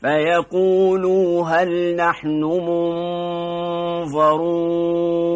فيقولوا هل نحن منظرون